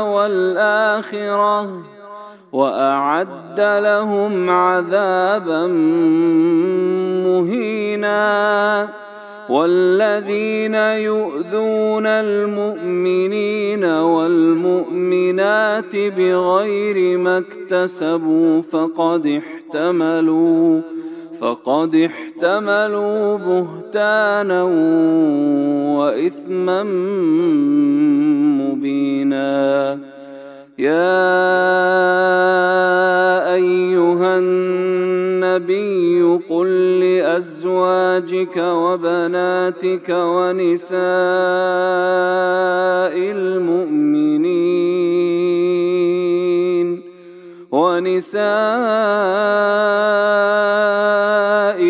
والآخرة وأعد لهم عذابا مهينا والذين يؤذون المؤمنين والمؤمنات بغير ما اكتسبوا فقد احتملوا فقد احتملوا بهتانا وإثما مبينا. يا أيها النبي قل لأزواجك وبناتك ونساء المؤمنين ونساء